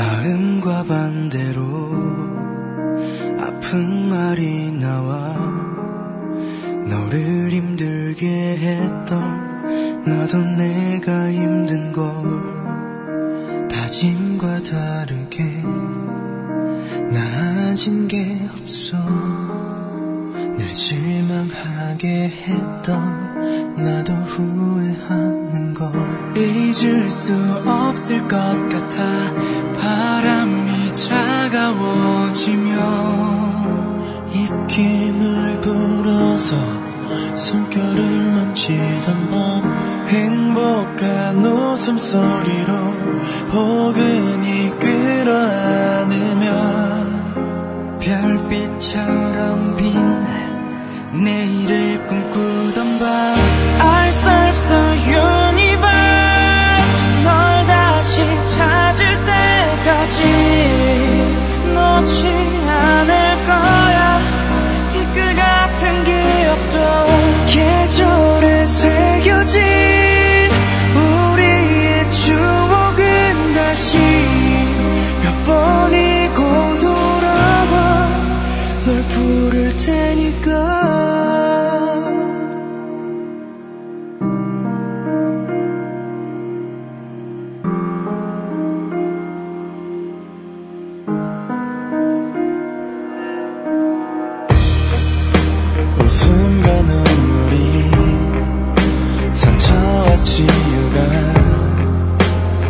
마음과 반대로 아픈 말이 나와 너를 힘들게 했던 나도 내가 힘든 걸 다짐과 다르게 나아진 게 없어. 늘 실망하게 했던 나도 후회하는 걸 잊을 수 없을 것 같아 숨결을 만지던 밤 행복한 웃음소리로 포근히 끌어안 테니까. 웃음과 눈물이 상처와 치유가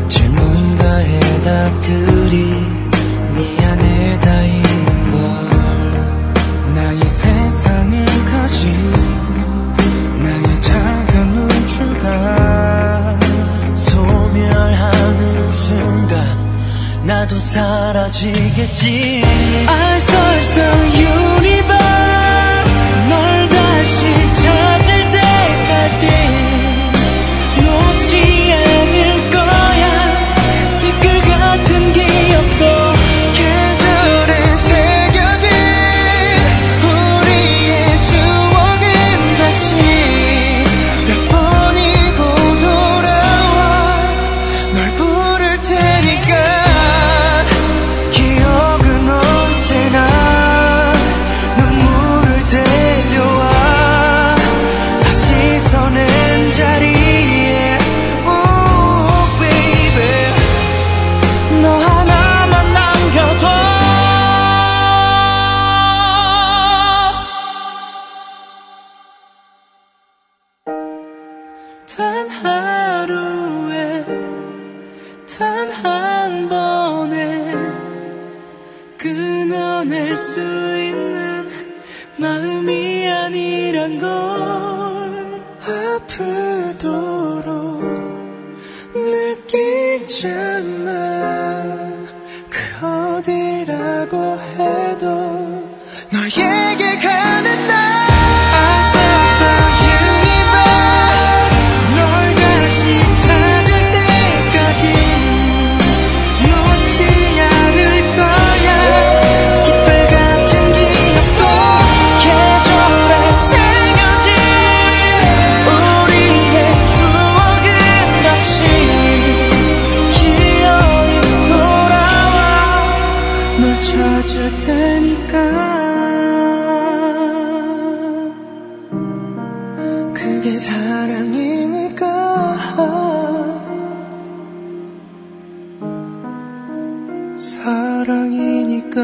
질문과 해답들이 나의 작은 우주가 소멸하는 순간 나도 사라지겠지 단 하루에 단 한 번에 끊어낼 수 있는 마음이 아니란 걸 아프도록 느끼잖아 그게 사랑이니까. 사랑이니까